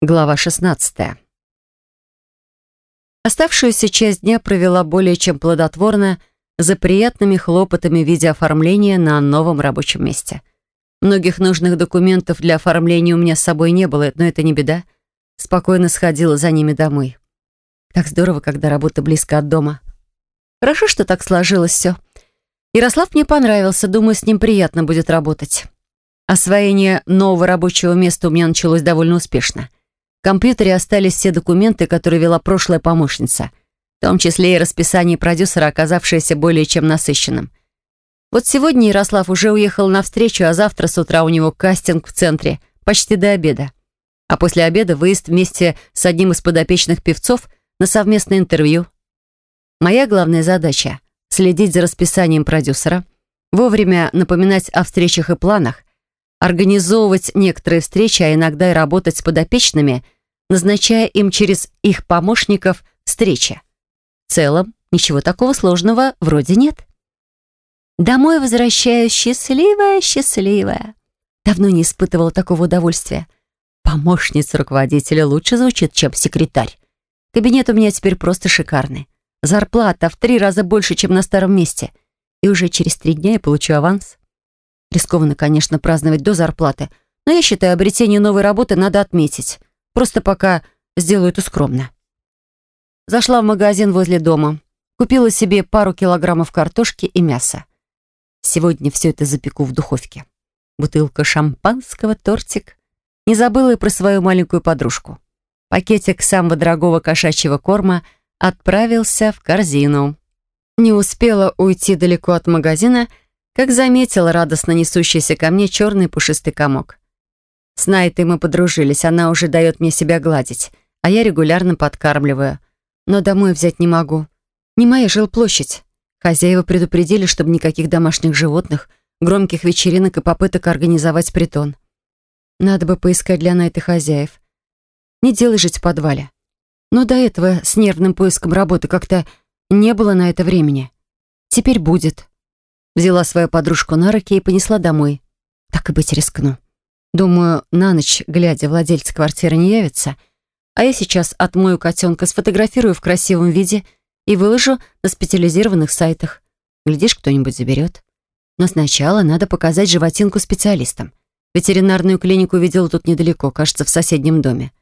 Глава 16. Оставшуюся часть дня провела более чем плодотворно за приятными хлопотами в виде оформления на новом рабочем месте. Многих нужных документов для оформления у меня с собой не было, но это не беда. Спокойно сходила за ними домой. Так здорово, когда работа близко от дома. Хорошо, что так сложилось все. Ярослав мне понравился, думаю, с ним приятно будет работать. Освоение нового рабочего места у меня началось довольно успешно. В компьютере остались все документы, которые вела прошлая помощница, в том числе и расписание продюсера, оказавшееся более чем насыщенным. Вот сегодня Ярослав уже уехал на встречу, а завтра с утра у него кастинг в центре, почти до обеда. А после обеда выезд вместе с одним из подопечных певцов на совместное интервью. Моя главная задача — следить за расписанием продюсера, вовремя напоминать о встречах и планах, организовывать некоторые встречи, а иногда и работать с подопечными, назначая им через их помощников встречи. В целом, ничего такого сложного вроде нет. Домой возвращаюсь счастливая, счастливая. Давно не испытывала такого удовольствия. Помощница руководителя лучше звучит, чем секретарь. Кабинет у меня теперь просто шикарный. Зарплата в три раза больше, чем на старом месте. И уже через три дня я получу аванс. Рискованно, конечно, праздновать до зарплаты, но я считаю, обретение новой работы надо отметить. Просто пока сделаю это скромно. Зашла в магазин возле дома. Купила себе пару килограммов картошки и мяса. Сегодня все это запеку в духовке. Бутылка шампанского, тортик. Не забыла и про свою маленькую подружку. Пакетик самого дорогого кошачьего корма отправился в корзину. Не успела уйти далеко от магазина, как заметила радостно несущийся ко мне черный пушистый комок. С Найтой мы подружились, она уже дает мне себя гладить, а я регулярно подкармливаю. Но домой взять не могу. Не моя жилплощадь. Хозяева предупредили, чтобы никаких домашних животных, громких вечеринок и попыток организовать притон. Надо бы поискать для Найты хозяев. Не делай жить в подвале. Но до этого с нервным поиском работы как-то не было на это времени. Теперь будет. Взяла свою подружку на руки и понесла домой. Так и быть рискну. Думаю, на ночь, глядя, владелец квартиры не явится, а я сейчас отмою котенка, сфотографирую в красивом виде и выложу на специализированных сайтах. Глядишь, кто-нибудь заберет. Но сначала надо показать животинку специалистам. Ветеринарную клинику видела тут недалеко, кажется, в соседнем доме.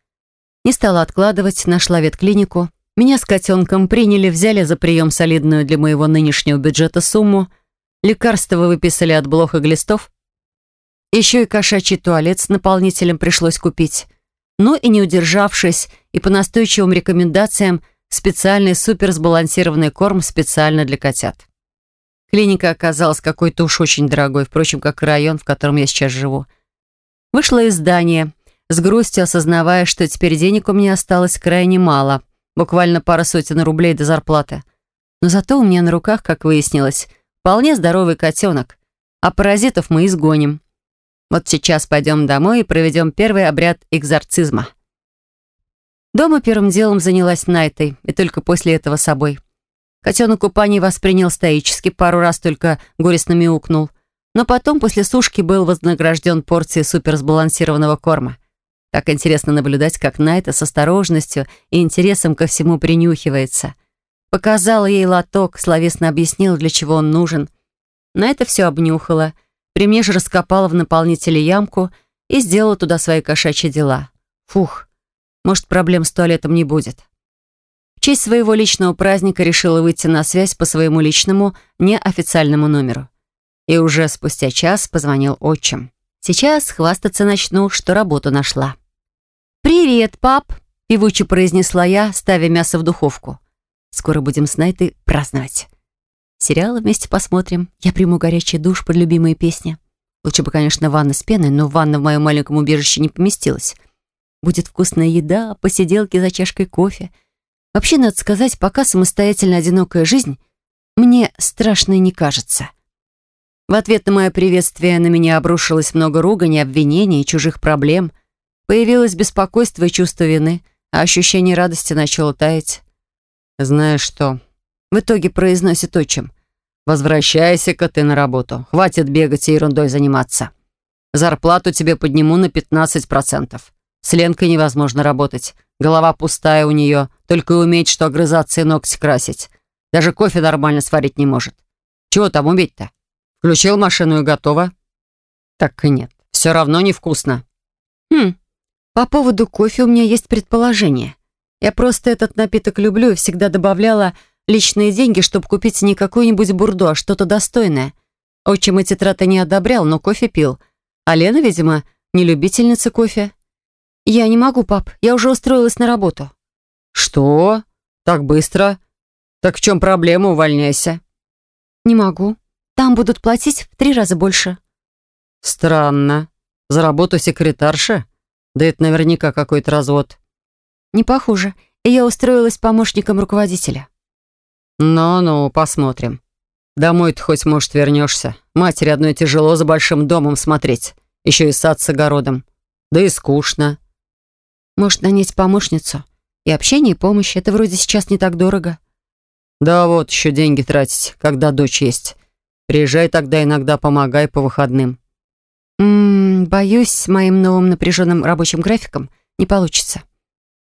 Не стала откладывать, нашла ветклинику. Меня с котенком приняли, взяли за прием солидную для моего нынешнего бюджета сумму — Лекарства выписали от блох и глистов. Еще и кошачий туалет с наполнителем пришлось купить. Ну и не удержавшись, и по настойчивым рекомендациям, специальный суперсбалансированный корм специально для котят. Клиника оказалась какой-то уж очень дорогой, впрочем, как и район, в котором я сейчас живу. Вышла из здания, с грустью осознавая, что теперь денег у меня осталось крайне мало, буквально пара сотен рублей до зарплаты. Но зато у меня на руках, как выяснилось, Вполне здоровый котенок. А паразитов мы изгоним. Вот сейчас пойдем домой и проведем первый обряд экзорцизма. Дома первым делом занялась Найтой, и только после этого собой. Котенок купание воспринял стоически, пару раз только горестно мяукнул. Но потом, после сушки, был вознагражден порцией суперсбалансированного корма. Так интересно наблюдать, как Найта с осторожностью и интересом ко всему принюхивается – Показала ей лоток, словесно объяснила, для чего он нужен. На это все обнюхала. При мне же раскопала в наполнителе ямку и сделала туда свои кошачьи дела. Фух, может, проблем с туалетом не будет. В честь своего личного праздника решила выйти на связь по своему личному, неофициальному номеру. И уже спустя час позвонил отчим. Сейчас хвастаться начну, что работу нашла. «Привет, пап!» — певуче произнесла я, ставя мясо в духовку. Скоро будем с Найтой праздновать. Сериалы вместе посмотрим. Я приму горячий душ под любимые песни. Лучше бы, конечно, ванна с пеной, но ванна в моем маленьком убежище не поместилась. Будет вкусная еда, посиделки за чашкой кофе. Вообще, надо сказать, пока самостоятельно одинокая жизнь мне страшной не кажется. В ответ на мое приветствие на меня обрушилось много ругани, обвинений и чужих проблем. Появилось беспокойство и чувство вины, а ощущение радости начало таять. «Знаешь что?» В итоге произносит отчим. «Возвращайся-ка ты на работу. Хватит бегать и ерундой заниматься. Зарплату тебе подниму на 15%. С Ленкой невозможно работать. Голова пустая у нее, только и умеет, что огрызаться и ногти красить. Даже кофе нормально сварить не может. Чего там уметь-то? Включил машину и готово. Так и нет, все равно невкусно. Хм, по поводу кофе у меня есть предположение. Я просто этот напиток люблю и всегда добавляла личные деньги, чтобы купить не какую-нибудь бурду, а что-то достойное. Отчим эти траты не одобрял, но кофе пил. А Лена, видимо, не любительница кофе. «Я не могу, пап, я уже устроилась на работу». «Что? Так быстро? Так в чем проблема? Увольняйся». «Не могу. Там будут платить в три раза больше». «Странно. За работу секретарша? Да это наверняка какой-то развод». «Не похоже. И я устроилась помощником руководителя». «Ну-ну, посмотрим. Домой ты хоть, может, вернешься. Матери одной тяжело за большим домом смотреть. Еще и сад с огородом. Да и скучно». «Может, нанять помощницу? И общение, и помощь. Это вроде сейчас не так дорого». «Да вот, еще деньги тратить, когда дочь есть. Приезжай тогда иногда, помогай по выходным». «Ммм, боюсь, с моим новым напряженным рабочим графиком не получится».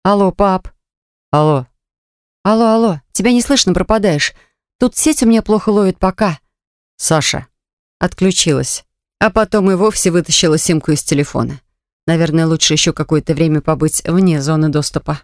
«Алло, пап». «Алло». «Алло, алло, тебя не слышно, пропадаешь. Тут сеть у меня плохо ловит пока». «Саша». Отключилась. А потом и вовсе вытащила симку из телефона. Наверное, лучше еще какое-то время побыть вне зоны доступа.